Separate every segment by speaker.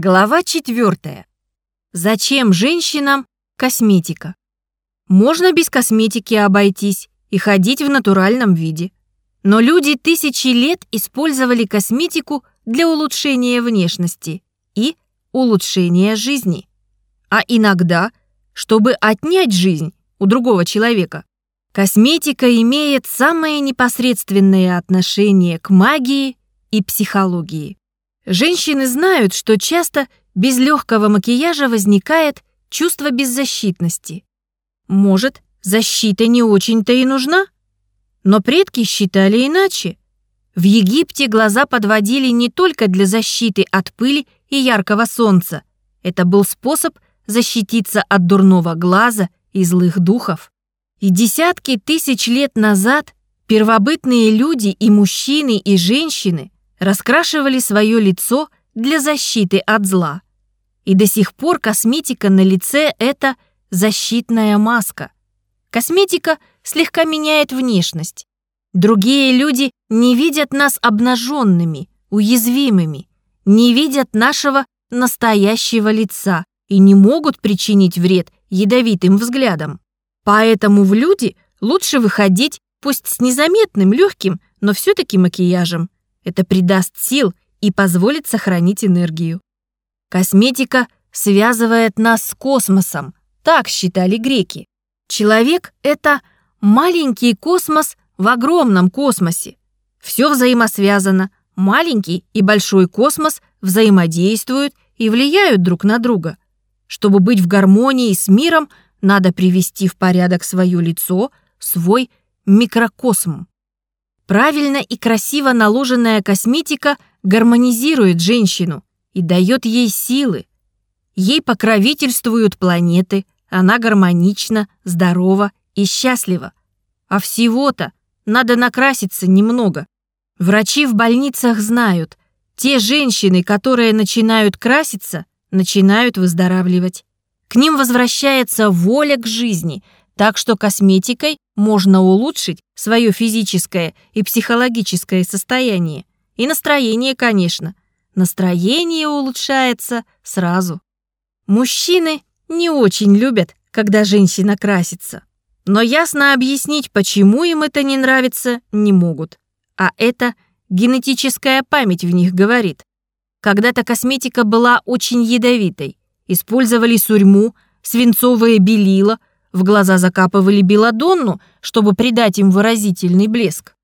Speaker 1: Глава четвертая. Зачем женщинам косметика? Можно без косметики обойтись и ходить в натуральном виде. Но люди тысячи лет использовали косметику для улучшения внешности и улучшения жизни. А иногда, чтобы отнять жизнь у другого человека. Косметика имеет самое непосредственное отношение к магии и психологии. Женщины знают, что часто без легкого макияжа возникает чувство беззащитности. Может, защита не очень-то и нужна? Но предки считали иначе. В Египте глаза подводили не только для защиты от пыли и яркого солнца. Это был способ защититься от дурного глаза и злых духов. И десятки тысяч лет назад первобытные люди и мужчины, и женщины раскрашивали свое лицо для защиты от зла. И до сих пор косметика на лице – это защитная маска. Косметика слегка меняет внешность. Другие люди не видят нас обнаженными, уязвимыми, не видят нашего настоящего лица и не могут причинить вред ядовитым взглядом. Поэтому в люди лучше выходить пусть с незаметным, легким, но все-таки макияжем. Это придаст сил и позволит сохранить энергию. Косметика связывает нас с космосом, так считали греки. Человек — это маленький космос в огромном космосе. Все взаимосвязано. Маленький и большой космос взаимодействуют и влияют друг на друга. Чтобы быть в гармонии с миром, надо привести в порядок свое лицо, свой микрокосм. Правильно и красиво наложенная косметика гармонизирует женщину и дает ей силы. Ей покровительствуют планеты, она гармонична, здорова и счастлива. А всего-то надо накраситься немного. Врачи в больницах знают, те женщины, которые начинают краситься, начинают выздоравливать. К ним возвращается воля к жизни – так что косметикой можно улучшить свое физическое и психологическое состояние. И настроение, конечно. Настроение улучшается сразу. Мужчины не очень любят, когда женщина красится. Но ясно объяснить, почему им это не нравится, не могут. А это генетическая память в них говорит. Когда-то косметика была очень ядовитой. Использовали сурьму, свинцовое белило – в глаза закапывали белодонну, чтобы придать им выразительный блеск.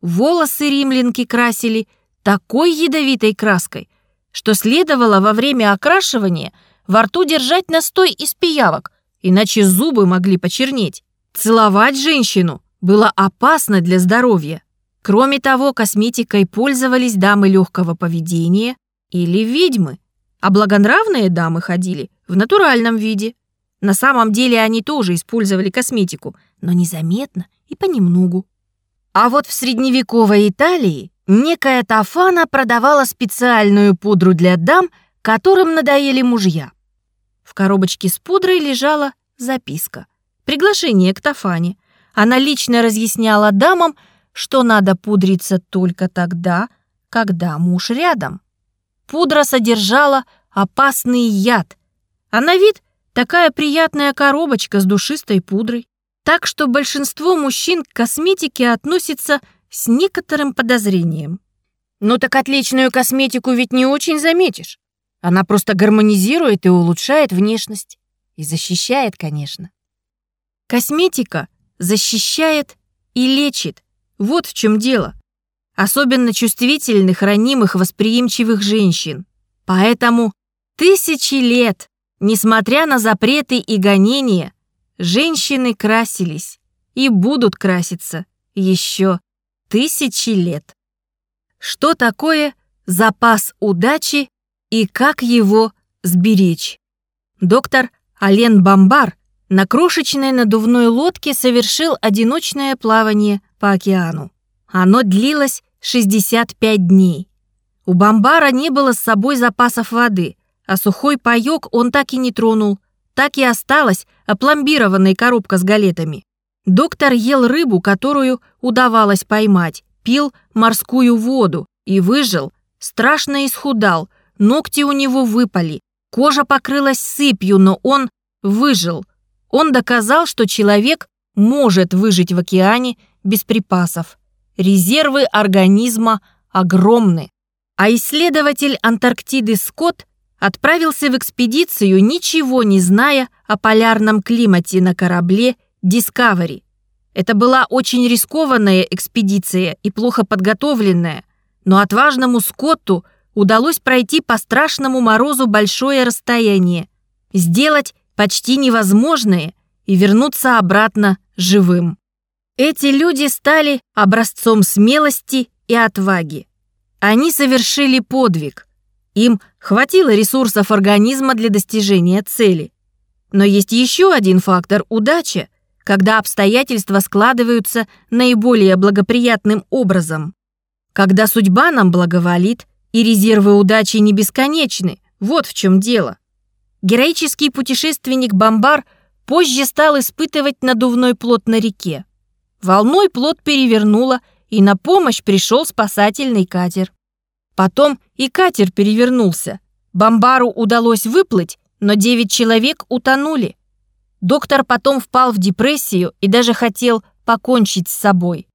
Speaker 1: Волосы римлянки красили такой ядовитой краской, что следовало во время окрашивания во рту держать настой из пиявок, иначе зубы могли почернеть. Целовать женщину было опасно для здоровья. Кроме того, косметикой пользовались дамы легкого поведения или ведьмы, а благонравные дамы ходили в натуральном виде. На самом деле они тоже использовали косметику, но незаметно и понемногу. А вот в средневековой Италии некая Тафана продавала специальную пудру для дам, которым надоели мужья. В коробочке с пудрой лежала записка. Приглашение к Тафане. Она лично разъясняла дамам, что надо пудриться только тогда, когда муж рядом. Пудра содержала опасный яд, а на вид Такая приятная коробочка с душистой пудрой. Так что большинство мужчин к косметике относится с некоторым подозрением. Ну так отличную косметику ведь не очень заметишь. Она просто гармонизирует и улучшает внешность. И защищает, конечно. Косметика защищает и лечит. Вот в чем дело. Особенно чувствительных, ранимых, восприимчивых женщин. Поэтому тысячи лет Несмотря на запреты и гонения, женщины красились и будут краситься еще тысячи лет. Что такое запас удачи и как его сберечь? Доктор Ален Бамбар на крошечной надувной лодке совершил одиночное плавание по океану. Оно длилось 65 дней. У Бамбара не было с собой запасов воды, а сухой паёк он так и не тронул. Так и осталась опломбированная коробка с галетами. Доктор ел рыбу, которую удавалось поймать, пил морскую воду и выжил, страшно исхудал, ногти у него выпали, кожа покрылась сыпью, но он выжил. Он доказал, что человек может выжить в океане без припасов. Резервы организма огромны. А исследователь Антарктиды Скотт отправился в экспедицию, ничего не зная о полярном климате на корабле Discovery. Это была очень рискованная экспедиция и плохо подготовленная, но отважному Скотту удалось пройти по страшному морозу большое расстояние, сделать почти невозможное и вернуться обратно живым. Эти люди стали образцом смелости и отваги. Они совершили подвиг. Им хватило ресурсов организма для достижения цели. Но есть еще один фактор – удача, когда обстоятельства складываются наиболее благоприятным образом. Когда судьба нам благоволит, и резервы удачи не бесконечны, вот в чем дело. Героический путешественник Бомбар позже стал испытывать надувной плод на реке. Волной плод перевернуло, и на помощь пришел спасательный катер. Потом и катер перевернулся. Бомбару удалось выплыть, но девять человек утонули. Доктор потом впал в депрессию и даже хотел покончить с собой.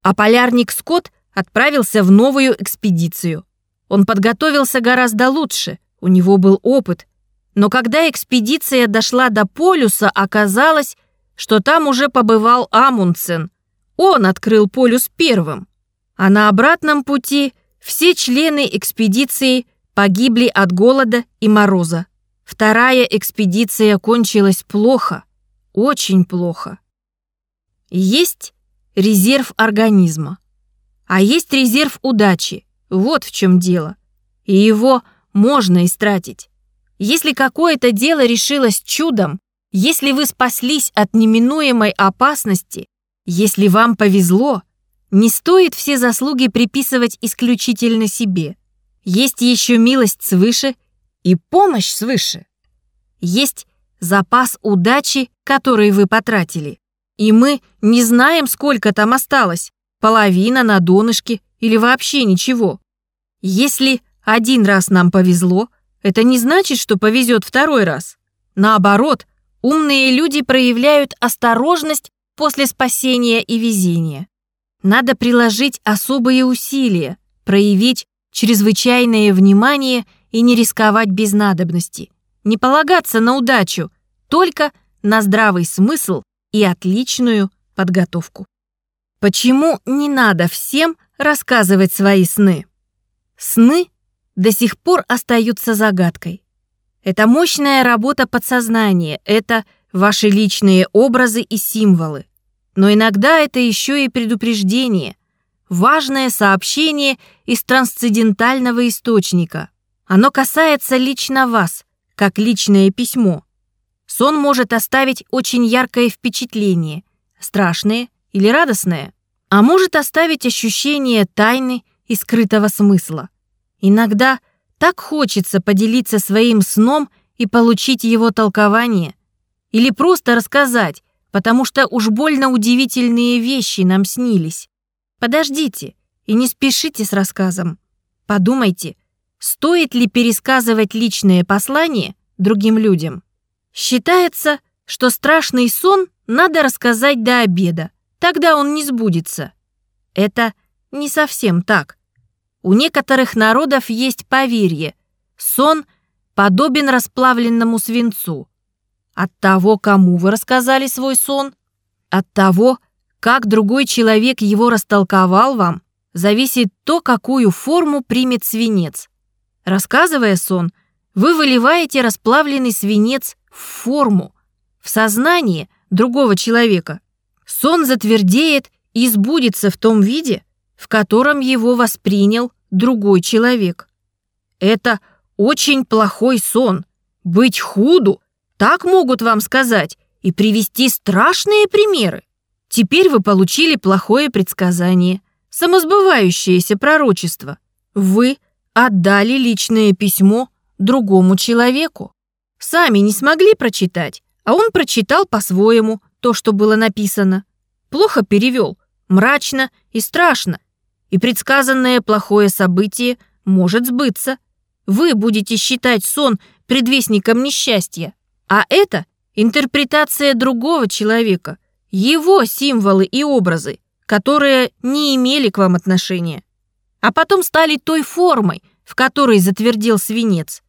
Speaker 1: А полярник Скотт отправился в новую экспедицию. Он подготовился гораздо лучше, у него был опыт. Но когда экспедиция дошла до полюса, оказалось, что там уже побывал Амундсен. Он открыл полюс первым. А на обратном пути – все члены экспедиции погибли от голода и мороза. Вторая экспедиция кончилась плохо, очень плохо. Есть резерв организма, а есть резерв удачи. Вот в чем дело. И его можно истратить. Если какое-то дело решилось чудом, если вы спаслись от неминуемой опасности, если вам повезло, не стоит все заслуги приписывать исключительно себе. Есть еще милость свыше и помощь свыше. Есть запас удачи, который вы потратили. И мы не знаем, сколько там осталось. Половина на донышке или вообще ничего. Если один раз нам повезло, это не значит, что повезет второй раз. Наоборот, умные люди проявляют осторожность после спасения и везения. Надо приложить особые усилия, проявить чрезвычайное внимание и не рисковать без надобности. Не полагаться на удачу, только на здравый смысл и отличную подготовку. Почему не надо всем рассказывать свои сны? Сны до сих пор остаются загадкой. Это мощная работа подсознания, это ваши личные образы и символы. Но иногда это еще и предупреждение, важное сообщение из трансцендентального источника. Оно касается лично вас, как личное письмо. Сон может оставить очень яркое впечатление, страшное или радостное, а может оставить ощущение тайны и скрытого смысла. Иногда так хочется поделиться своим сном и получить его толкование, или просто рассказать, потому что уж больно удивительные вещи нам снились. Подождите и не спешите с рассказом. Подумайте, стоит ли пересказывать личное послание другим людям. Считается, что страшный сон надо рассказать до обеда, тогда он не сбудется. Это не совсем так. У некоторых народов есть поверье. Сон подобен расплавленному свинцу. От того, кому вы рассказали свой сон, от того, как другой человек его растолковал вам, зависит то, какую форму примет свинец. Рассказывая сон, вы выливаете расплавленный свинец в форму, в сознание другого человека. Сон затвердеет и сбудется в том виде, в котором его воспринял другой человек. Это очень плохой сон. Быть худу так могут вам сказать и привести страшные примеры. Теперь вы получили плохое предсказание, самосбывающееся пророчество. Вы отдали личное письмо другому человеку. Сами не смогли прочитать, а он прочитал по-своему то, что было написано. Плохо перевел, мрачно и страшно. И предсказанное плохое событие может сбыться. Вы будете считать сон предвестником несчастья, а это интерпретация другого человека, его символы и образы, которые не имели к вам отношения, а потом стали той формой, в которой затвердил свинец.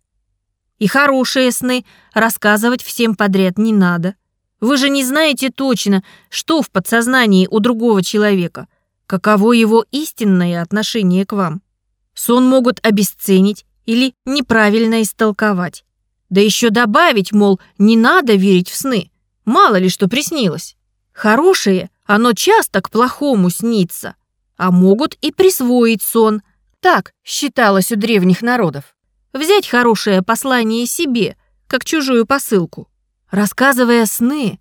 Speaker 1: И хорошие сны рассказывать всем подряд не надо. Вы же не знаете точно, что в подсознании у другого человека, каково его истинное отношение к вам. Сон могут обесценить или неправильно истолковать. Да еще добавить, мол, не надо верить в сны, мало ли что приснилось. Хорошее, оно часто к плохому снится, а могут и присвоить сон. Так считалось у древних народов. Взять хорошее послание себе, как чужую посылку. Рассказывая сны,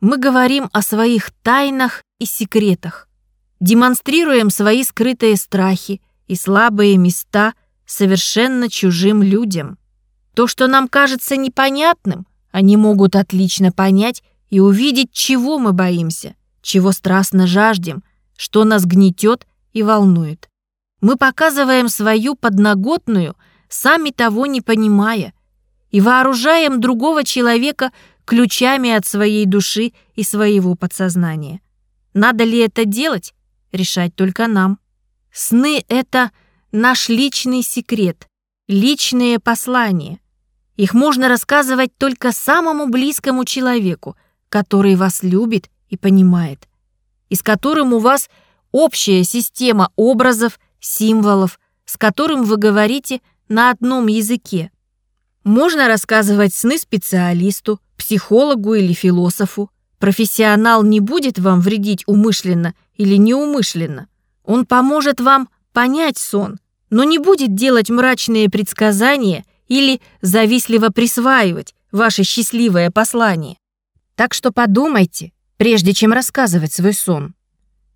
Speaker 1: мы говорим о своих тайнах и секретах, демонстрируем свои скрытые страхи и слабые места совершенно чужим людям. То, что нам кажется непонятным, они могут отлично понять и увидеть, чего мы боимся, чего страстно жаждем, что нас гнетет и волнует. Мы показываем свою подноготную, сами того не понимая, и вооружаем другого человека ключами от своей души и своего подсознания. Надо ли это делать, решать только нам. Сны — это наш личный секрет, личные послания. Их можно рассказывать только самому близкому человеку, который вас любит и понимает, и с которым у вас общая система образов, символов, с которым вы говорите на одном языке. Можно рассказывать сны специалисту, психологу или философу. Профессионал не будет вам вредить умышленно или неумышленно. Он поможет вам понять сон, но не будет делать мрачные предсказания или завистливо присваивать ваше счастливое послание. Так что подумайте, прежде чем рассказывать свой сон.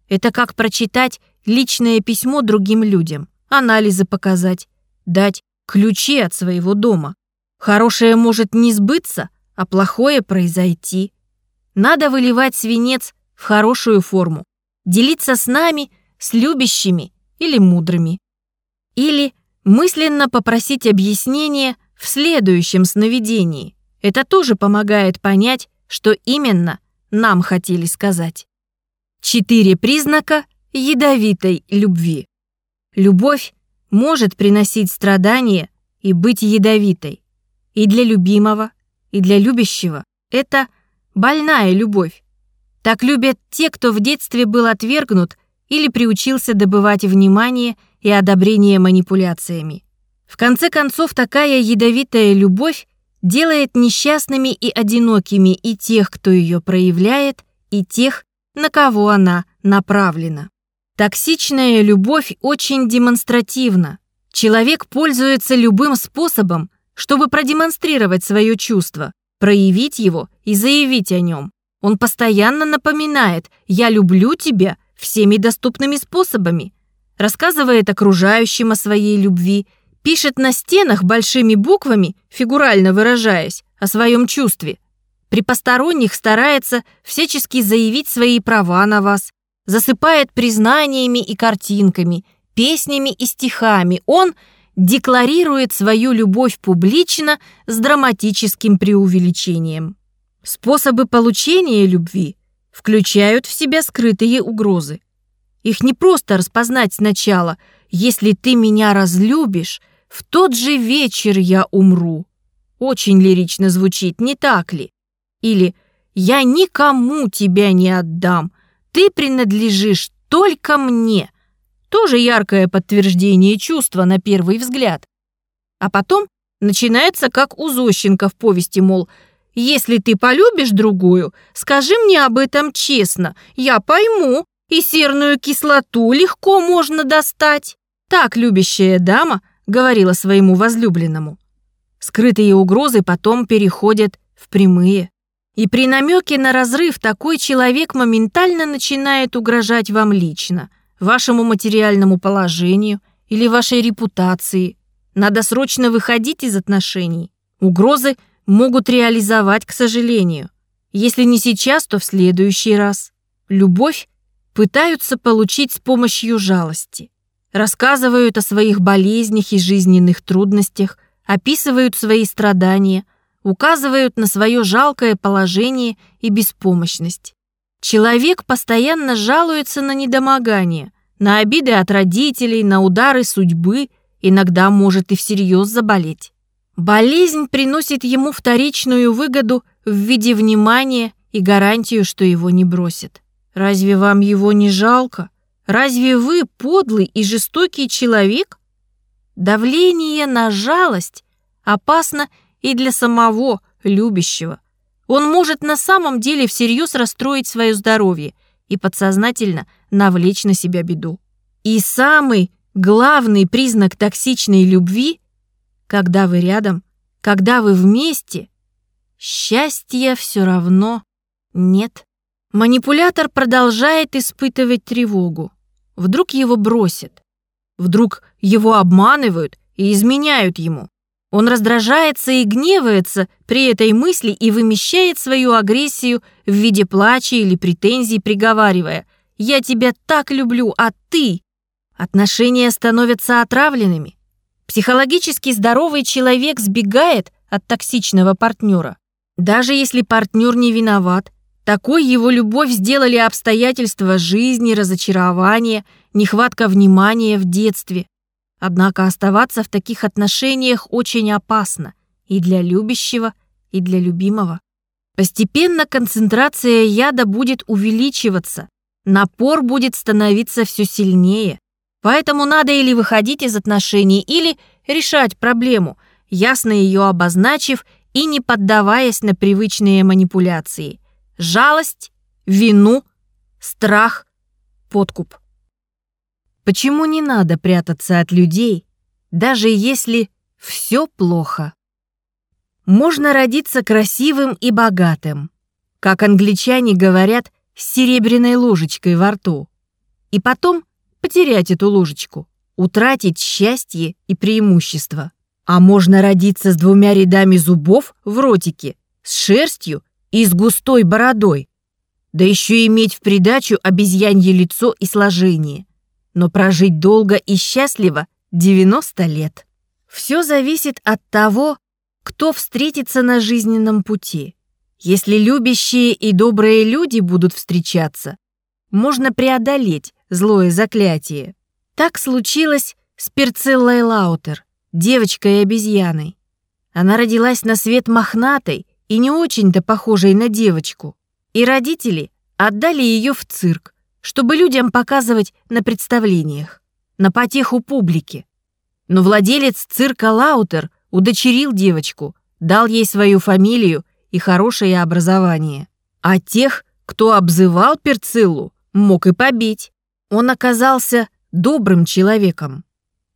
Speaker 1: Это как прочитать личное письмо другим людям, анализы показать, дать ключи от своего дома. Хорошее может не сбыться, а плохое произойти. Надо выливать свинец в хорошую форму, делиться с нами, с любящими или мудрыми. Или мысленно попросить объяснение в следующем сновидении. Это тоже помогает понять, что именно нам хотели сказать. Четыре признака ядовитой любви. Любовь может приносить страдания и быть ядовитой. И для любимого, и для любящего. Это больная любовь. Так любят те, кто в детстве был отвергнут или приучился добывать внимание и одобрение манипуляциями. В конце концов, такая ядовитая любовь делает несчастными и одинокими и тех, кто ее проявляет, и тех, на кого она направлена. Токсичная любовь очень демонстративна. Человек пользуется любым способом, чтобы продемонстрировать свое чувство, проявить его и заявить о нем. Он постоянно напоминает «я люблю тебя» всеми доступными способами, рассказывает окружающим о своей любви пишет на стенах большими буквами, фигурально выражаясь, о своем чувстве. При посторонних старается всячески заявить свои права на вас, засыпает признаниями и картинками, песнями и стихами. Он декларирует свою любовь публично с драматическим преувеличением. Способы получения любви включают в себя скрытые угрозы. Их не просто распознать сначала. Если ты меня разлюбишь, в тот же вечер я умру. Очень лирично звучит, не так ли? Или «Я никому тебя не отдам, ты принадлежишь только мне». Тоже яркое подтверждение чувства на первый взгляд. А потом начинается как у Зощенко в повести, мол, «Если ты полюбишь другую, скажи мне об этом честно, я пойму, и серную кислоту легко можно достать». Так любящая дама говорила своему возлюбленному. Скрытые угрозы потом переходят в прямые. И при намеке на разрыв такой человек моментально начинает угрожать вам лично, вашему материальному положению или вашей репутации. Надо срочно выходить из отношений. Угрозы могут реализовать, к сожалению. Если не сейчас, то в следующий раз. Любовь пытаются получить с помощью жалости. рассказывают о своих болезнях и жизненных трудностях, описывают свои страдания, указывают на свое жалкое положение и беспомощность. Человек постоянно жалуется на недомогание, на обиды от родителей, на удары судьбы, иногда может и всерьез заболеть. Болезнь приносит ему вторичную выгоду в виде внимания и гарантию, что его не бросят. Разве вам его не жалко? Разве вы подлый и жестокий человек? Давление на жалость опасно и для самого любящего. Он может на самом деле всерьез расстроить свое здоровье и подсознательно навлечь на себя беду. И самый главный признак токсичной любви, когда вы рядом, когда вы вместе, счастья все равно нет. Манипулятор продолжает испытывать тревогу. Вдруг его бросят. Вдруг его обманывают и изменяют ему. Он раздражается и гневается при этой мысли и вымещает свою агрессию в виде плача или претензий, приговаривая «Я тебя так люблю, а ты...» Отношения становятся отравленными. Психологически здоровый человек сбегает от токсичного партнера. Даже если партнер не виноват, такой его любовь сделали обстоятельства жизни, разочарования, нехватка внимания в детстве. Однако оставаться в таких отношениях очень опасно и для любящего, и для любимого. Постепенно концентрация яда будет увеличиваться, напор будет становиться все сильнее. Поэтому надо или выходить из отношений, или решать проблему, ясно ее обозначив и не поддаваясь на привычные манипуляции. Жалость, вину, страх, подкуп. Почему не надо прятаться от людей, даже если все плохо? Можно родиться красивым и богатым, как англичане говорят, с серебряной ложечкой во рту, и потом потерять эту ложечку, утратить счастье и преимущество. А можно родиться с двумя рядами зубов в ротике, с шерстью и с густой бородой, да еще иметь в придачу обезьянье лицо и сложение но прожить долго и счастливо 90 лет. Все зависит от того, кто встретится на жизненном пути. Если любящие и добрые люди будут встречаться, можно преодолеть злое заклятие. Так случилось с Перциллой Лаутер, девочкой и обезьяной. Она родилась на свет мохнатой и не очень-то похожей на девочку. И родители отдали ее в цирк, чтобы людям показывать на представлениях, на потеху публики. Но владелец цирка Лаутер удочерил девочку, дал ей свою фамилию и хорошее образование. А тех, кто обзывал Перциллу, мог и побить. Он оказался добрым человеком.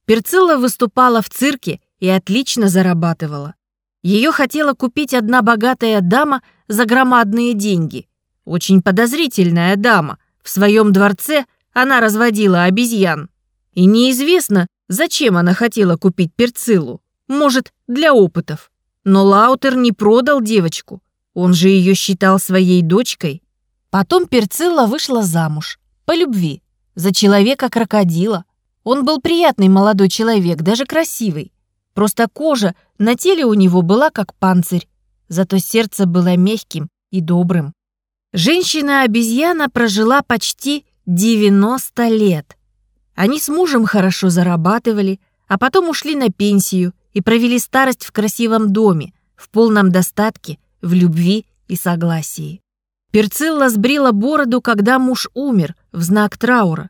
Speaker 1: Перцилла выступала в цирке и отлично зарабатывала. Ее хотела купить одна богатая дама за громадные деньги. Очень подозрительная дама, в своем дворце она разводила обезьян. И неизвестно, зачем она хотела купить перцилу. Может, для опытов. Но Лаутер не продал девочку. Он же ее считал своей дочкой. Потом Перцилла вышла замуж. По любви. За человека-крокодила. Он был приятный молодой человек, даже красивый. Просто кожа на теле у него была как панцирь. Зато сердце было мягким и добрым. Женщина-обезьяна прожила почти 90 лет. Они с мужем хорошо зарабатывали, а потом ушли на пенсию и провели старость в красивом доме, в полном достатке, в любви и согласии. Перцилла сбрила бороду, когда муж умер, в знак траура,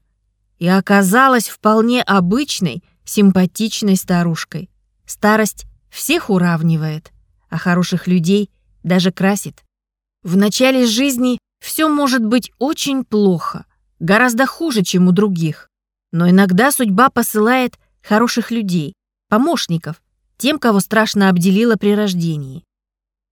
Speaker 1: и оказалась вполне обычной, симпатичной старушкой. Старость всех уравнивает, а хороших людей даже красит. В начале жизни все может быть очень плохо, гораздо хуже, чем у других. Но иногда судьба посылает хороших людей, помощников, тем, кого страшно обделила при рождении.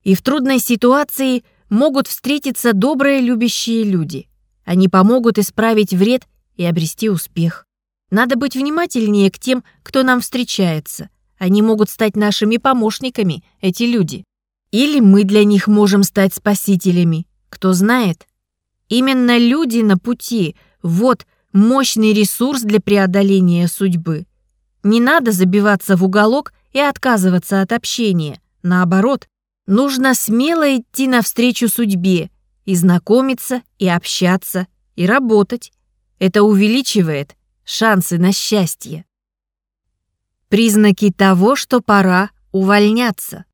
Speaker 1: И в трудной ситуации могут встретиться добрые любящие люди. Они помогут исправить вред и обрести успех. Надо быть внимательнее к тем, кто нам встречается. Они могут стать нашими помощниками, эти люди. Или мы для них можем стать спасителями, кто знает. Именно люди на пути – вот мощный ресурс для преодоления судьбы. Не надо забиваться в уголок и отказываться от общения. Наоборот, нужно смело идти навстречу судьбе и знакомиться, и общаться, и работать. Это увеличивает шансы на счастье. Признаки того, что пора увольняться.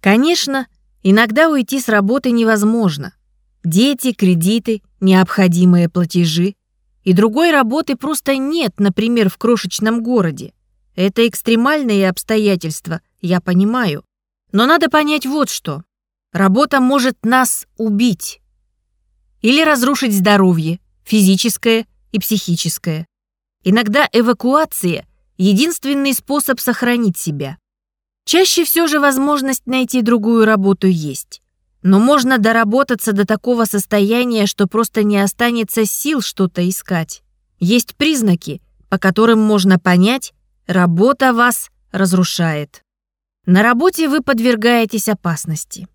Speaker 1: Конечно, иногда уйти с работы невозможно. Дети, кредиты, необходимые платежи. И другой работы просто нет, например, в крошечном городе. Это экстремальные обстоятельства, я понимаю. Но надо понять вот что. Работа может нас убить. Или разрушить здоровье, физическое и психическое. Иногда эвакуация – единственный способ сохранить себя. Чаще все же возможность найти другую работу есть. Но можно доработаться до такого состояния, что просто не останется сил что-то искать. Есть признаки, по которым можно понять, работа вас разрушает. На работе вы подвергаетесь опасности.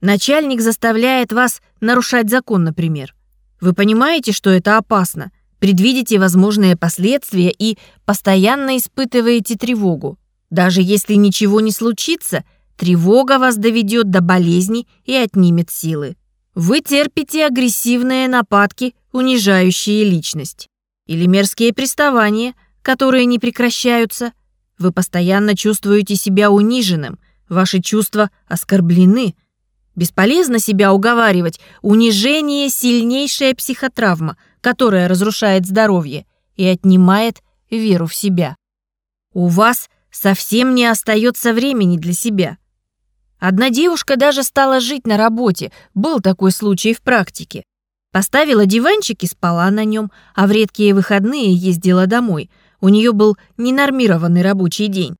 Speaker 1: Начальник заставляет вас нарушать закон, например. Вы понимаете, что это опасно, предвидите возможные последствия и постоянно испытываете тревогу. Даже если ничего не случится, тревога вас доведет до болезни и отнимет силы. Вы терпите агрессивные нападки, унижающие личность. Или мерзкие приставания, которые не прекращаются. Вы постоянно чувствуете себя униженным, ваши чувства оскорблены. Бесполезно себя уговаривать. Унижение – сильнейшая психотравма, которая разрушает здоровье и отнимает веру в себя. У вас – совсем не остается времени для себя. Одна девушка даже стала жить на работе, был такой случай в практике. Поставила диванчик и спала на нем, а в редкие выходные ездила домой. У нее был ненормированный рабочий день.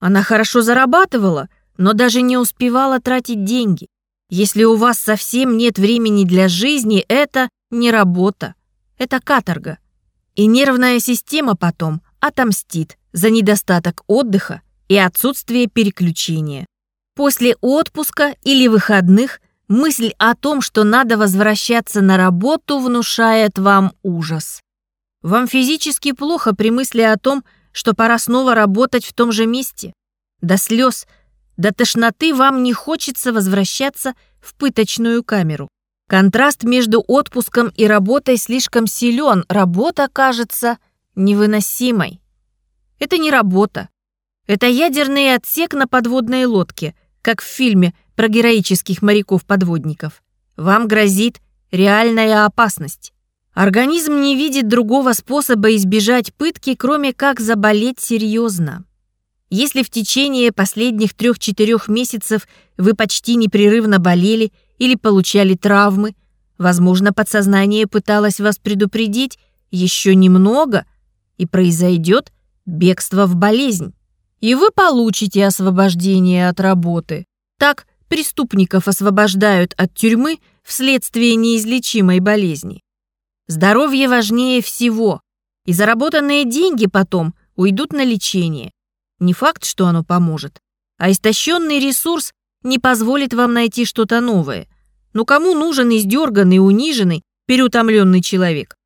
Speaker 1: Она хорошо зарабатывала, но даже не успевала тратить деньги. Если у вас совсем нет времени для жизни, это не работа, это каторга. И нервная система потом отомстит за недостаток отдыха и отсутствие переключения. После отпуска или выходных мысль о том, что надо возвращаться на работу, внушает вам ужас. Вам физически плохо при мысли о том, что пора снова работать в том же месте. До слез, до тошноты вам не хочется возвращаться в пыточную камеру. Контраст между отпуском и работой слишком силен, работа кажется невыносимой. Это не работа. Это ядерный отсек на подводной лодке, как в фильме про героических моряков-подводников. Вам грозит реальная опасность. Организм не видит другого способа избежать пытки, кроме как заболеть серьезно. Если в течение последних трех-четырех месяцев вы почти непрерывно болели или получали травмы, возможно, подсознание пыталось вас предупредить еще немного, и произойдет бегство в болезнь, и вы получите освобождение от работы. Так преступников освобождают от тюрьмы вследствие неизлечимой болезни. Здоровье важнее всего, и заработанные деньги потом уйдут на лечение. Не факт, что оно поможет, а истощенный ресурс не позволит вам найти что-то новое. Но кому нужен издерганный, униженный, переутомленный человек?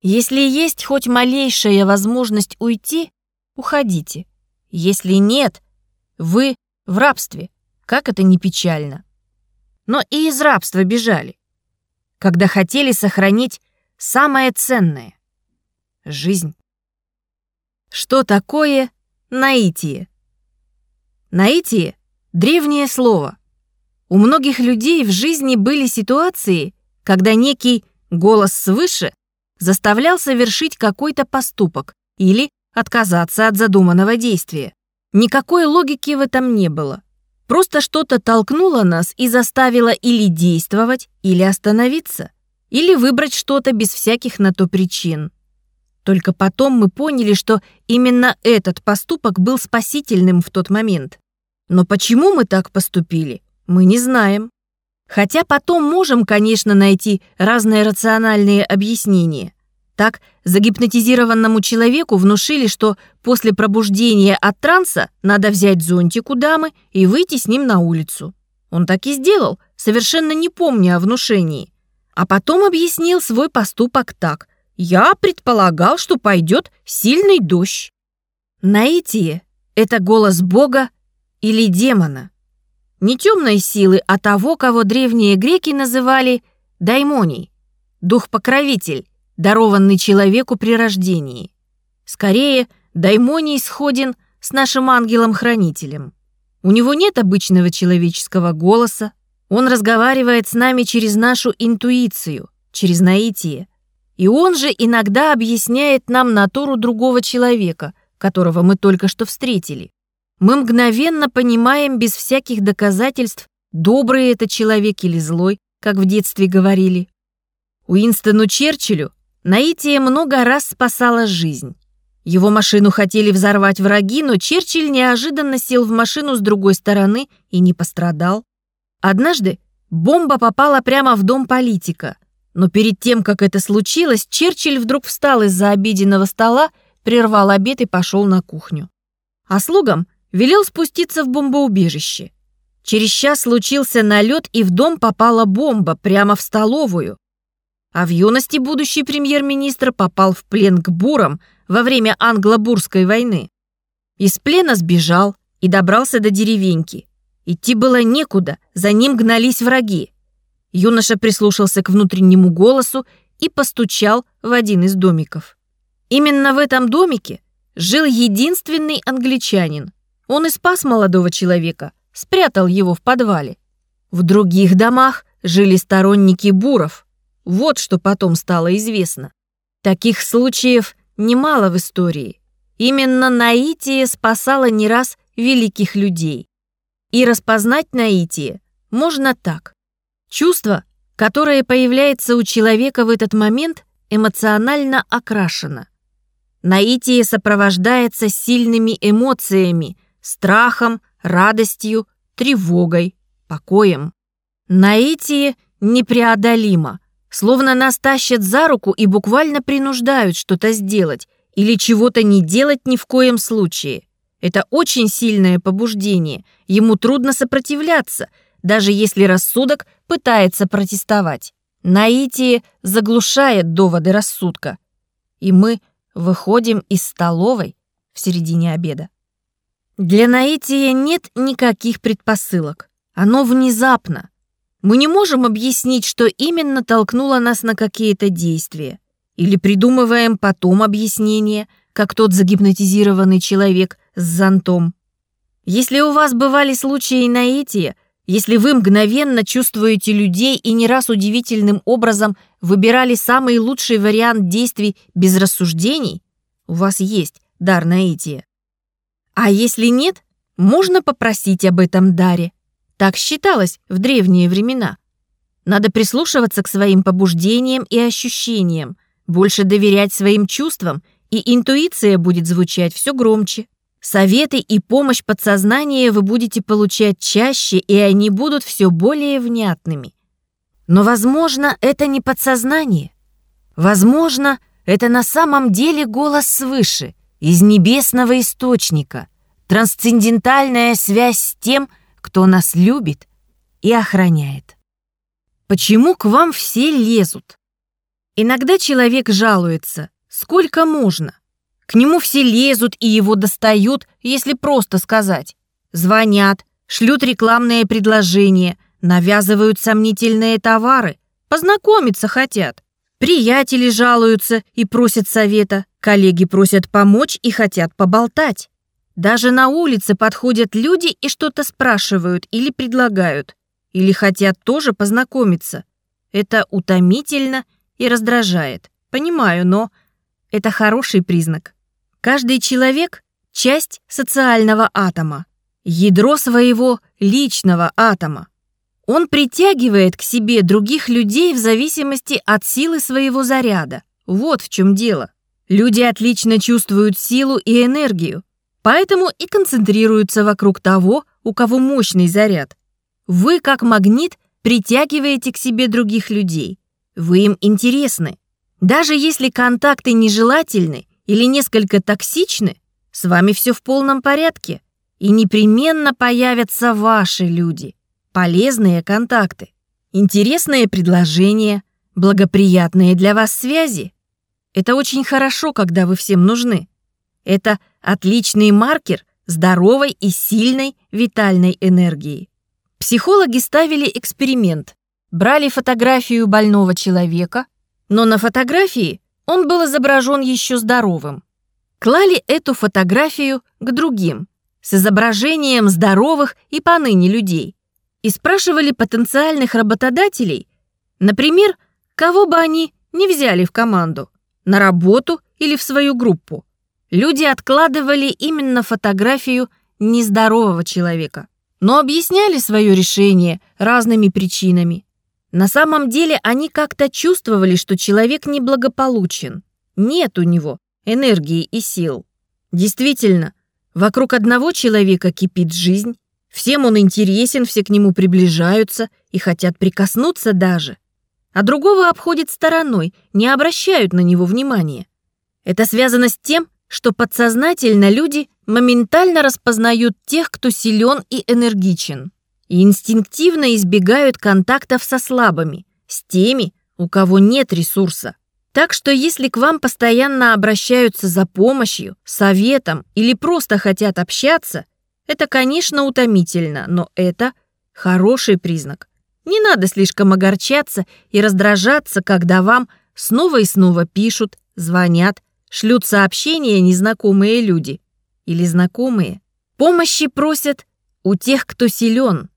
Speaker 1: Если есть хоть малейшая возможность уйти, уходите. Если нет, вы в рабстве. Как это не печально. Но и из рабства бежали, когда хотели сохранить самое ценное — жизнь. Что такое наитие? Наитие — древнее слово. У многих людей в жизни были ситуации, когда некий голос свыше заставлял совершить какой-то поступок или отказаться от задуманного действия. Никакой логики в этом не было. Просто что-то толкнуло нас и заставило или действовать, или остановиться, или выбрать что-то без всяких на то причин. Только потом мы поняли, что именно этот поступок был спасительным в тот момент. Но почему мы так поступили, мы не знаем. Хотя потом можем, конечно, найти разные рациональные объяснения. Так, загипнотизированному человеку внушили, что после пробуждения от транса надо взять зонтик у дамы и выйти с ним на улицу. Он так и сделал, совершенно не помня о внушении. А потом объяснил свой поступок так. я предполагал, что пойдет сильный дождь. Наитие — это голос Бога или демона. Не темной силы, а того, кого древние греки называли даймоний, дух-покровитель, дарованный человеку при рождении. Скорее, даймоний сходен с нашим ангелом-хранителем. У него нет обычного человеческого голоса, он разговаривает с нами через нашу интуицию, через наитие. И он же иногда объясняет нам натуру другого человека, которого мы только что встретили. Мы мгновенно понимаем без всяких доказательств, добрый это человек или злой, как в детстве говорили. Уинстону Черчиллю наитие много раз спасало жизнь. Его машину хотели взорвать враги, но Черчилль неожиданно сел в машину с другой стороны и не пострадал. Однажды бомба попала прямо в дом политика, но перед тем, как это случилось, Черчилль вдруг встал из-за обеденного стола, прервал обед и пошел на кухню. А слугам велел спуститься в бомбоубежище. Через час случился налет, и в дом попала бомба прямо в столовую. А в юности будущий премьер-министр попал в плен к бурам во время англо-бурской войны. Из плена сбежал и добрался до деревеньки. Идти было некуда, за ним гнались враги. Юноша прислушался к внутреннему голосу и постучал в один из домиков. Именно в этом домике жил единственный англичанин. Он и спас молодого человека, спрятал его в подвале. В других домах жили сторонники буров. Вот что потом стало известно. Таких случаев немало в истории. Именно наитие спасало не раз великих людей. И распознать наитие можно так. Чувство, которое появляется у человека в этот момент, эмоционально окрашено. Наитие сопровождается сильными эмоциями, страхом, радостью, тревогой, покоем. Наитие непреодолимо, словно нас тащат за руку и буквально принуждают что-то сделать или чего-то не делать ни в коем случае. Это очень сильное побуждение, ему трудно сопротивляться, даже если рассудок пытается протестовать. Наитие заглушает доводы рассудка. И мы выходим из столовой в середине обеда. Для наития нет никаких предпосылок. Оно внезапно, мы не можем объяснить, что именно толкнуло нас на какие-то действия. Или придумываем потом объяснение, как тот загипнотизированный человек с зонтом. Если у вас бывали случаи наития, если вы мгновенно чувствуете людей и не раз удивительным образом выбирали самый лучший вариант действий без рассуждений, у вас есть дар наития. А если нет, можно попросить об этом даре. Так считалось в древние времена. Надо прислушиваться к своим побуждениям и ощущениям, больше доверять своим чувствам, и интуиция будет звучать все громче. Советы и помощь подсознания вы будете получать чаще, и они будут все более внятными. Но, возможно, это не подсознание. Возможно, это на самом деле голос свыше, из небесного источника, трансцендентальная связь с тем, кто нас любит и охраняет. Почему к вам все лезут? Иногда человек жалуется, сколько можно. К нему все лезут и его достают, если просто сказать. Звонят, шлют рекламные предложения, навязывают сомнительные товары, познакомиться хотят. Приятели жалуются и просят совета, коллеги просят помочь и хотят поболтать. Даже на улице подходят люди и что-то спрашивают или предлагают, или хотят тоже познакомиться. Это утомительно и раздражает. Понимаю, но это хороший признак. Каждый человек — часть социального атома, ядро своего личного атома. Он притягивает к себе других людей в зависимости от силы своего заряда. Вот в чем дело. Люди отлично чувствуют силу и энергию, Поэтому и концентрируются вокруг того, у кого мощный заряд. Вы, как магнит, притягиваете к себе других людей. Вы им интересны. Даже если контакты нежелательны или несколько токсичны, с вами все в полном порядке. И непременно появятся ваши люди. Полезные контакты. Интересные предложения. Благоприятные для вас связи. Это очень хорошо, когда вы всем нужны. Это отличный маркер здоровой и сильной витальной энергии. Психологи ставили эксперимент. Брали фотографию больного человека, но на фотографии он был изображен еще здоровым. Клали эту фотографию к другим, с изображением здоровых и поныне людей, и спрашивали потенциальных работодателей, например, кого бы они не взяли в команду, на работу или в свою группу. Люди откладывали именно фотографию нездорового человека, но объясняли свое решение разными причинами. На самом деле они как-то чувствовали, что человек неблагополучен. Нет у него энергии и сил. Действительно, вокруг одного человека кипит жизнь, всем он интересен, все к нему приближаются и хотят прикоснуться даже. А другого обходит стороной, не обращают на него внимания. Это связано с тем, что подсознательно люди моментально распознают тех, кто силен и энергичен, и инстинктивно избегают контактов со слабыми, с теми, у кого нет ресурса. Так что если к вам постоянно обращаются за помощью, советом или просто хотят общаться, это, конечно, утомительно, но это хороший признак. Не надо слишком огорчаться и раздражаться, когда вам снова и снова пишут, звонят, шлют сообщения незнакомые люди или знакомые. Помощи просят у тех, кто силен.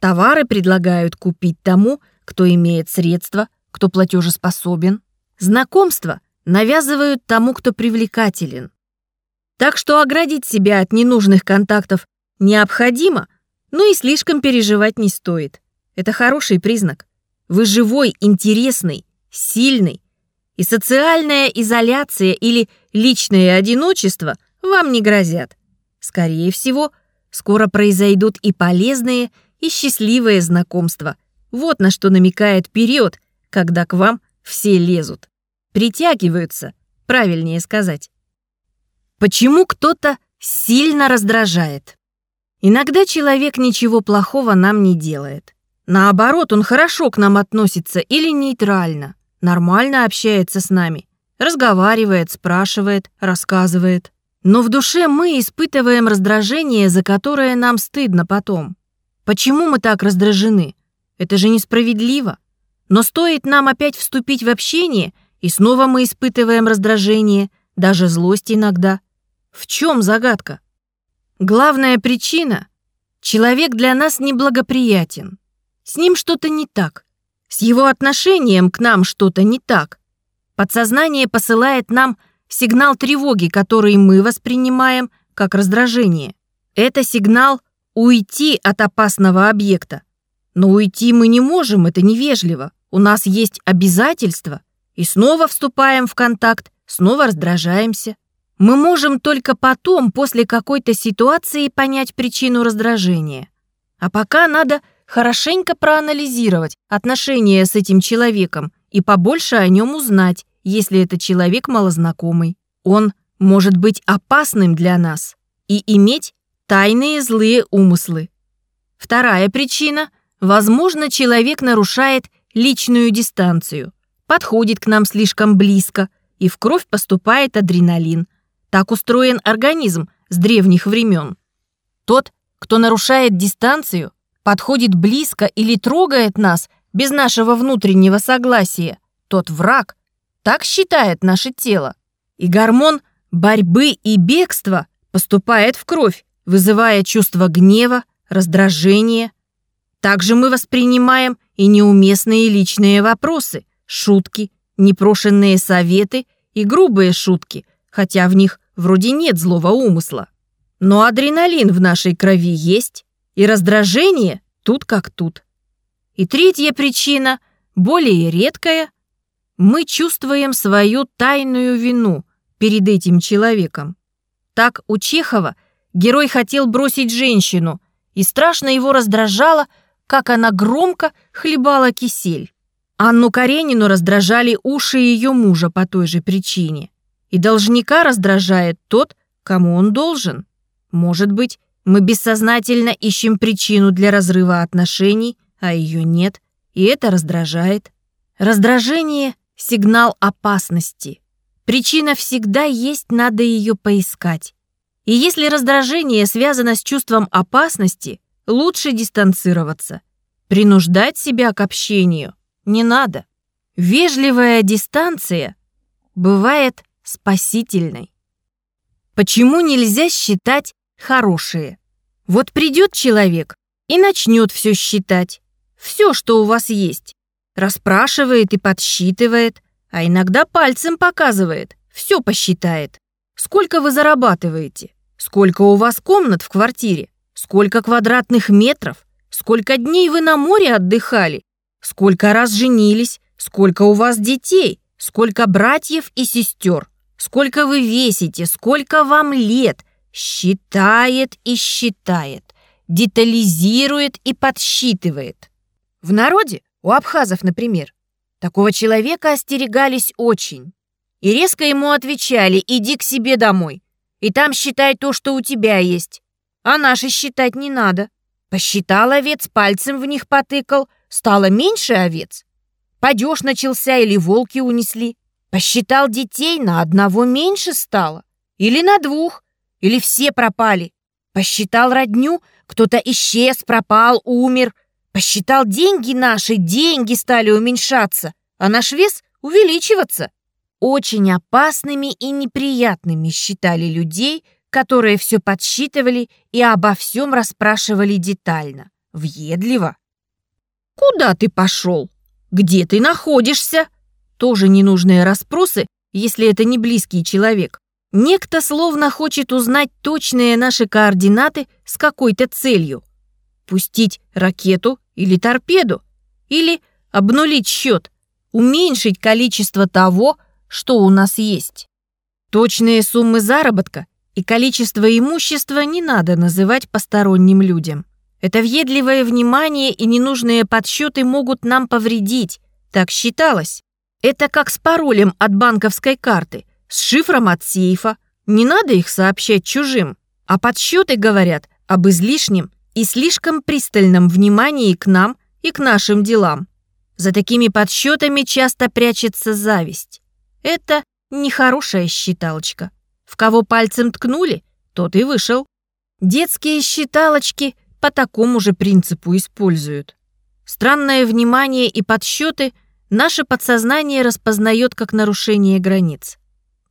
Speaker 1: Товары предлагают купить тому, кто имеет средства, кто платежеспособен. Знакомства навязывают тому, кто привлекателен. Так что оградить себя от ненужных контактов необходимо, но и слишком переживать не стоит. Это хороший признак. Вы живой, интересный, сильный, и социальная изоляция или личное одиночество вам не грозят. Скорее всего, скоро произойдут и полезные, и счастливые знакомства. Вот на что намекает период, когда к вам все лезут. Притягиваются, правильнее сказать. Почему кто-то сильно раздражает? Иногда человек ничего плохого нам не делает. Наоборот, он хорошо к нам относится или нейтрально нормально общается с нами, разговаривает, спрашивает, рассказывает. Но в душе мы испытываем раздражение, за которое нам стыдно потом. Почему мы так раздражены? Это же несправедливо. Но стоит нам опять вступить в общение, и снова мы испытываем раздражение, даже злость иногда. В чем загадка? Главная причина — человек для нас неблагоприятен. С ним что-то не так. С его отношением к нам что-то не так. Подсознание посылает нам сигнал тревоги, который мы воспринимаем как раздражение. Это сигнал уйти от опасного объекта. Но уйти мы не можем, это невежливо. У нас есть обязательства. И снова вступаем в контакт, снова раздражаемся. Мы можем только потом, после какой-то ситуации, понять причину раздражения. А пока надо хорошенько проанализировать отношения с этим человеком и побольше о нем узнать, если это человек малознакомый. Он может быть опасным для нас и иметь тайные злые умыслы. Вторая причина – возможно, человек нарушает личную дистанцию, подходит к нам слишком близко, и в кровь поступает адреналин. Так устроен организм с древних времен. Тот, кто нарушает дистанцию – подходит близко или трогает нас без нашего внутреннего согласия, тот враг. Так считает наше тело. И гормон борьбы и бегства поступает в кровь, вызывая чувство гнева, раздражения. Также мы воспринимаем и неуместные личные вопросы, шутки, непрошенные советы и грубые шутки, хотя в них вроде нет злого умысла. Но адреналин в нашей крови есть, и раздражение тут как тут. И третья причина, более редкая, мы чувствуем свою тайную вину перед этим человеком. Так у Чехова герой хотел бросить женщину, и страшно его раздражало, как она громко хлебала кисель. Анну Каренину раздражали уши ее мужа по той же причине. И должника раздражает тот, кому он должен. Может быть, мы бессознательно ищем причину для разрыва отношений, а ее нет, и это раздражает. Раздражение — сигнал опасности. причина всегда есть, надо ее поискать. И если раздражение связано с чувством опасности, лучше дистанцироваться. Принуждать себя к общению не надо. Вежливая дистанция бывает спасительной. Почему нельзя считать хорошие? Вот придет человек и начнет все считать. Все, что у вас есть. Расспрашивает и подсчитывает, а иногда пальцем показывает. Все посчитает. Сколько вы зарабатываете? Сколько у вас комнат в квартире? Сколько квадратных метров? Сколько дней вы на море отдыхали? Сколько раз женились? Сколько у вас детей? Сколько братьев и сестер? Сколько вы весите? Сколько вам лет? Считает и считает. Детализирует и подсчитывает. В народе, у абхазов, например, такого человека остерегались очень. И резко ему отвечали «иди к себе домой, и там считай то, что у тебя есть, а наши считать не надо». Посчитал овец, пальцем в них потыкал, стало меньше овец. Падеж начался или волки унесли. Посчитал детей, на одного меньше стало. Или на двух, или все пропали. Посчитал родню, кто-то исчез, пропал, умер. Посчитал деньги наши, деньги стали уменьшаться, а наш вес увеличиваться. Очень опасными и неприятными считали людей, которые все подсчитывали и обо всем расспрашивали детально, въедливо. «Куда ты пошел? Где ты находишься?» Тоже ненужные расспросы, если это не близкий человек. Некто словно хочет узнать точные наши координаты с какой-то целью. Пустить ракету или торпеду. Или обнулить счет, уменьшить количество того, что у нас есть. Точные суммы заработка и количество имущества не надо называть посторонним людям. Это въедливое внимание и ненужные подсчеты могут нам повредить. Так считалось. Это как с паролем от банковской карты, с шифром от сейфа. Не надо их сообщать чужим. А подсчеты говорят об излишнем и слишком пристальном внимании к нам и к нашим делам. За такими подсчетами часто прячется зависть. Это нехорошая считалочка. В кого пальцем ткнули, тот и вышел. Детские считалочки по такому же принципу используют. Странное внимание и подсчеты наше подсознание распознает как нарушение границ.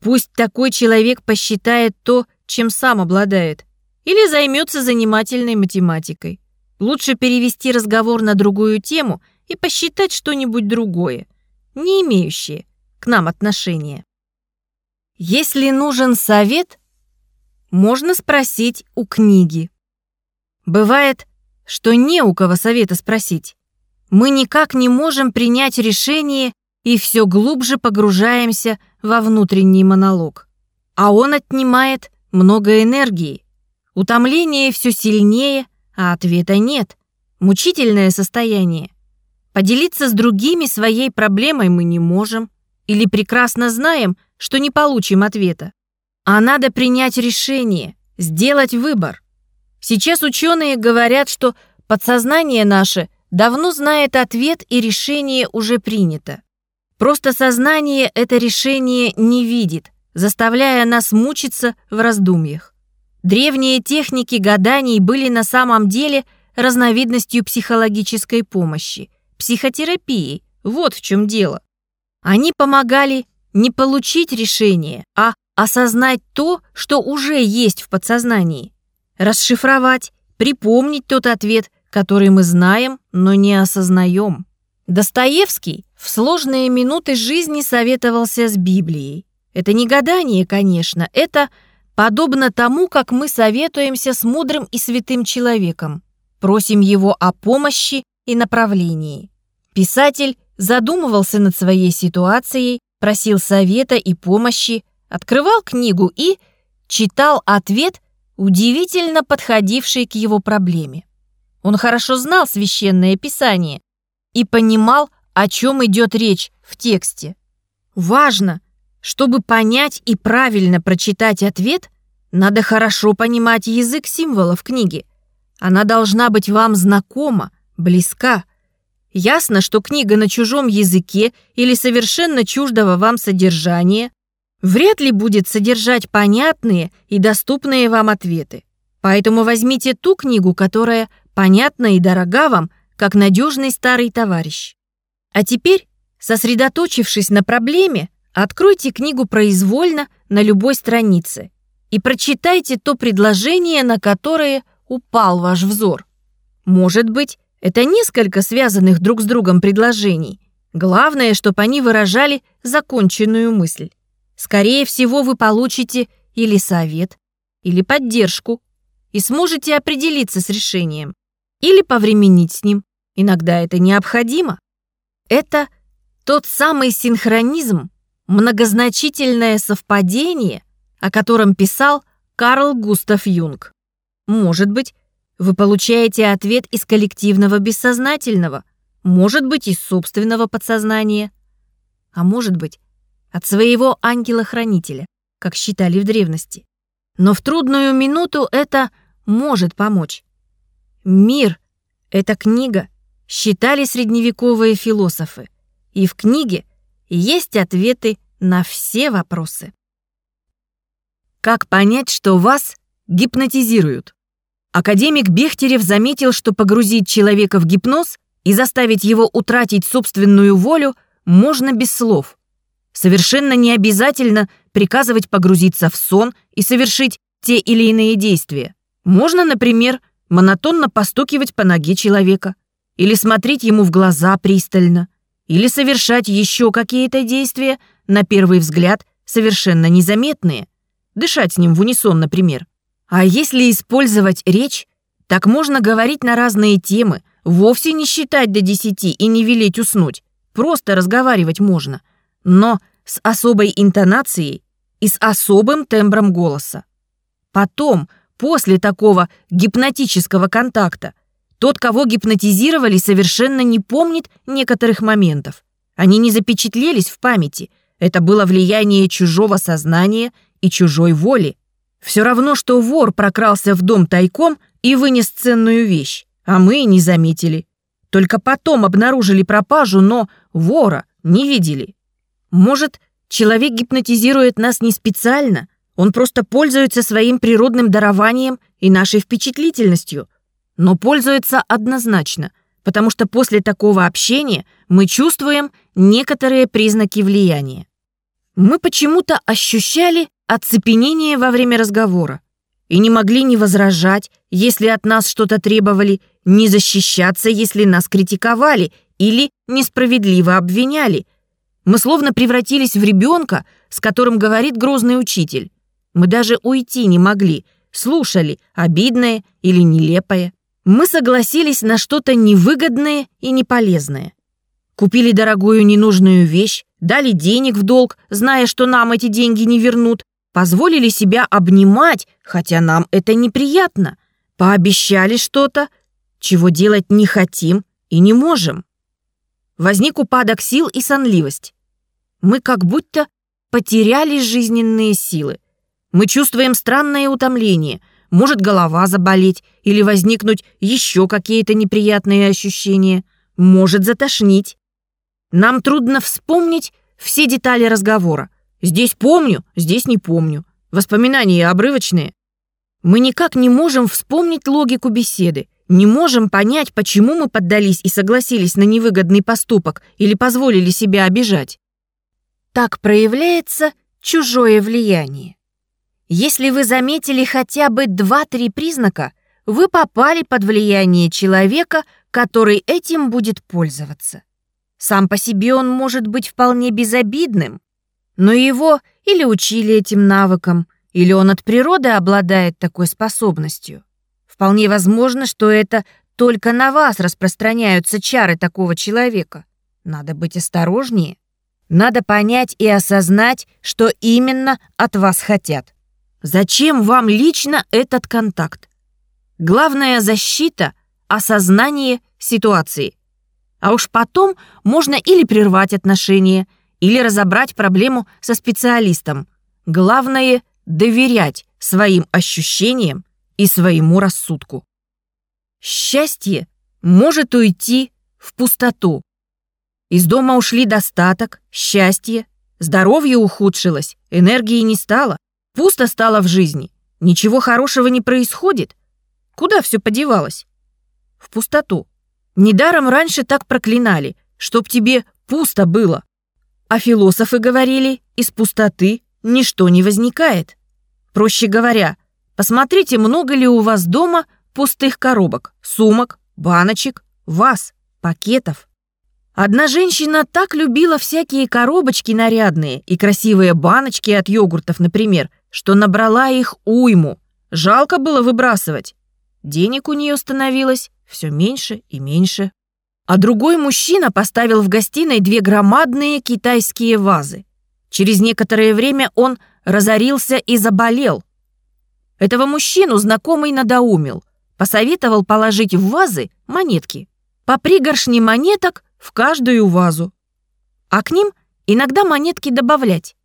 Speaker 1: Пусть такой человек посчитает то, чем сам обладает, или займется занимательной математикой. Лучше перевести разговор на другую тему и посчитать что-нибудь другое, не имеющее к нам отношения. Если нужен совет, можно спросить у книги. Бывает, что не у кого совета спросить. Мы никак не можем принять решение и все глубже погружаемся во внутренний монолог. А он отнимает много энергии. Утомление все сильнее, а ответа нет. Мучительное состояние. Поделиться с другими своей проблемой мы не можем. Или прекрасно знаем, что не получим ответа. А надо принять решение, сделать выбор. Сейчас ученые говорят, что подсознание наше давно знает ответ и решение уже принято. Просто сознание это решение не видит, заставляя нас мучиться в раздумьях. Древние техники гаданий были на самом деле разновидностью психологической помощи, психотерапии, вот в чем дело. Они помогали не получить решение, а осознать то, что уже есть в подсознании. Расшифровать, припомнить тот ответ, который мы знаем, но не осознаем. Достоевский в сложные минуты жизни советовался с Библией. Это не гадание, конечно, это подобно тому, как мы советуемся с мудрым и святым человеком, просим его о помощи и направлении. Писатель задумывался над своей ситуацией, просил совета и помощи, открывал книгу и читал ответ, удивительно подходивший к его проблеме. Он хорошо знал священное писание и понимал, о чем идет речь в тексте. Важно, чтобы понять и правильно прочитать ответ, надо хорошо понимать язык символов книги. Она должна быть вам знакома, близка, Ясно, что книга на чужом языке или совершенно чуждого вам содержания. вряд ли будет содержать понятные и доступные вам ответы. Поэтому возьмите ту книгу, которая понятна и дорога вам, как надежный старый товарищ. А теперь, сосредоточившись на проблеме, откройте книгу произвольно на любой странице и прочитайте то предложение, на которое упал ваш взор. Может быть, это несколько связанных друг с другом предложений. Главное, чтобы они выражали законченную мысль. Скорее всего, вы получите или совет, или поддержку, и сможете определиться с решением, или повременить с ним. Иногда это необходимо. Это тот самый синхронизм, многозначительное совпадение, о котором писал Карл Густав Юнг. Может быть, вы получаете ответ из коллективного бессознательного, может быть, из собственного подсознания, а может быть, от своего ангела-хранителя, как считали в древности. Но в трудную минуту это может помочь. Мир — это книга, считали средневековые философы, и в книге есть ответы на все вопросы. Как понять, что вас гипнотизируют? Академик Бехтерев заметил, что погрузить человека в гипноз и заставить его утратить собственную волю можно без слов. Совершенно не обязательно приказывать погрузиться в сон и совершить те или иные действия. Можно, например, монотонно постукивать по ноге человека, или смотреть ему в глаза пристально, или совершать еще какие-то действия, на первый взгляд, совершенно незаметные. Дышать с ним в унисон, например. А если использовать речь, так можно говорить на разные темы, вовсе не считать до десяти и не велеть уснуть. Просто разговаривать можно, но с особой интонацией и с особым тембром голоса. Потом, после такого гипнотического контакта, тот, кого гипнотизировали, совершенно не помнит некоторых моментов. Они не запечатлелись в памяти. Это было влияние чужого сознания и чужой воли. Все равно, что вор прокрался в дом тайком и вынес ценную вещь, а мы не заметили. Только потом обнаружили пропажу, но вора не видели. Может, человек гипнотизирует нас не специально? Он просто пользуется своим природным дарованием и нашей впечатлительностью. Но пользуется однозначно, потому что после такого общения мы чувствуем некоторые признаки влияния. Мы почему-то ощущали оцепенение во время разговора и не могли ни возражать, если от нас что-то требовали, ни защищаться, если нас критиковали или несправедливо обвиняли. Мы словно превратились в ребенка, с которым говорит грозный учитель. Мы даже уйти не могли, слушали обидное или нелепое. Мы согласились на что-то невыгодное и неполезное. Купили дорогую ненужную вещь, дали денег в долг, зная, что нам эти деньги не вернут, позволили себя обнимать, хотя нам это неприятно, пообещали что-то, чего делать не хотим и не можем. Возник упадок сил и сонливость. Мы как будто потеряли жизненные силы. Мы чувствуем странное утомление, может голова заболеть или возникнуть еще какие-то неприятные ощущения, может затошнить. Нам трудно вспомнить все детали разговора, Здесь помню, здесь не помню. Воспоминания обрывочные. Мы никак не можем вспомнить логику беседы, не можем понять, почему мы поддались и согласились на невыгодный поступок или позволили себя обижать. Так проявляется чужое влияние. Если вы заметили хотя бы два-три признака, вы попали под влияние человека, который этим будет пользоваться. Сам по себе он может быть вполне безобидным, но его или учили этим навыкам, или он от природы обладает такой способностью. Вполне возможно, что это только на вас распространяются чары такого человека. Надо быть осторожнее. Надо понять и осознать, что именно от вас хотят. Зачем вам лично этот контакт? Главная защита — осознание ситуации. А уж потом можно или прервать отношения — или разобрать проблему со специалистом. Главное — доверять своим ощущениям и своему рассудку. Счастье может уйти в пустоту. Из дома ушли достаток, счастье, Здоровье ухудшилось, энергии не стало, пусто стало в жизни. Ничего хорошего не происходит. Куда все подевалось? В пустоту. Недаром раньше так проклинали, чтоб тебе пусто было. А философы говорили, из пустоты ничто не возникает. Проще говоря, посмотрите, много ли у вас дома пустых коробок, сумок, баночек, вас, пакетов. Одна женщина так любила всякие коробочки нарядные и красивые баночки от йогуртов, например, что набрала их уйму. Жалко было выбрасывать. Денег у нее становилось все меньше и меньше. А другой мужчина поставил в гостиной две громадные китайские вазы. Через некоторое время он разорился и заболел. Этого мужчину знакомый надоумил, посоветовал положить в вазы монетки. По пригоршне монеток в каждую вазу. А к ним иногда монетки добавлять.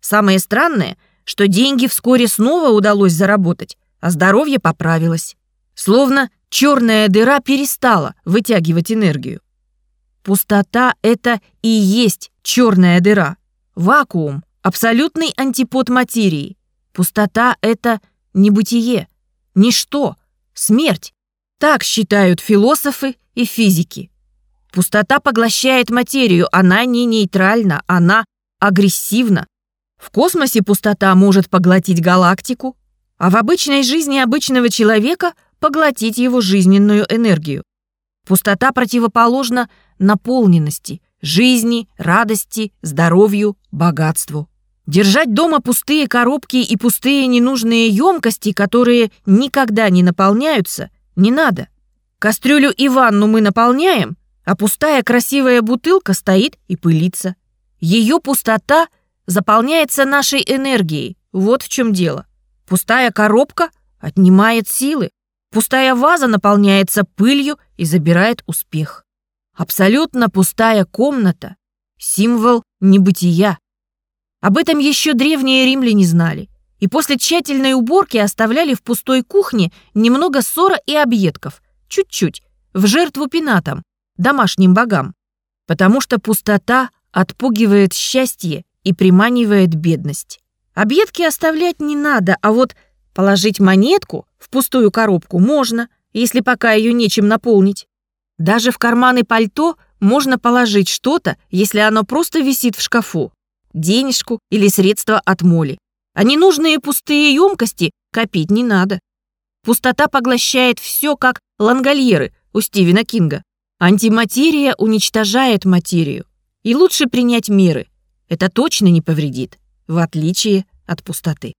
Speaker 1: Самое странное, что деньги вскоре снова удалось заработать, а здоровье поправилось. Словно черная дыра перестала вытягивать энергию. Пустота — это и есть черная дыра. Вакуум — абсолютный антипод материи. Пустота — это небытие, ничто, смерть. Так считают философы и физики. Пустота поглощает материю, она не нейтральна, она агрессивна. В космосе пустота может поглотить галактику, а в обычной жизни обычного человека поглотить его жизненную энергию. Пустота противоположна наполненности, жизни, радости, здоровью, богатству. Держать дома пустые коробки и пустые ненужные емкости, которые никогда не наполняются, не надо. Кастрюлю и ванну мы наполняем, а пустая красивая бутылка стоит и пылится. Ее пустота заполняется нашей энергией. Вот в чем дело. Пустая коробка отнимает силы. Пустая ваза наполняется пылью и забирает успех. Абсолютно пустая комната — символ небытия. Об этом еще древние римляне знали. И после тщательной уборки оставляли в пустой кухне немного ссора и объедков, чуть-чуть, в жертву пенатам, домашним богам. Потому что пустота отпугивает счастье и приманивает бедность. Объедки оставлять не надо, а вот положить монетку в пустую коробку можно, если пока ее нечем наполнить. Даже в карманы пальто можно положить что-то, если оно просто висит в шкафу. Денежку или средства от моли. А ненужные пустые емкости копить не надо. Пустота поглощает все, как лангольеры у Стивена Кинга. Антиматерия уничтожает материю. И лучше принять меры. Это точно не повредит, в отличие от пустоты.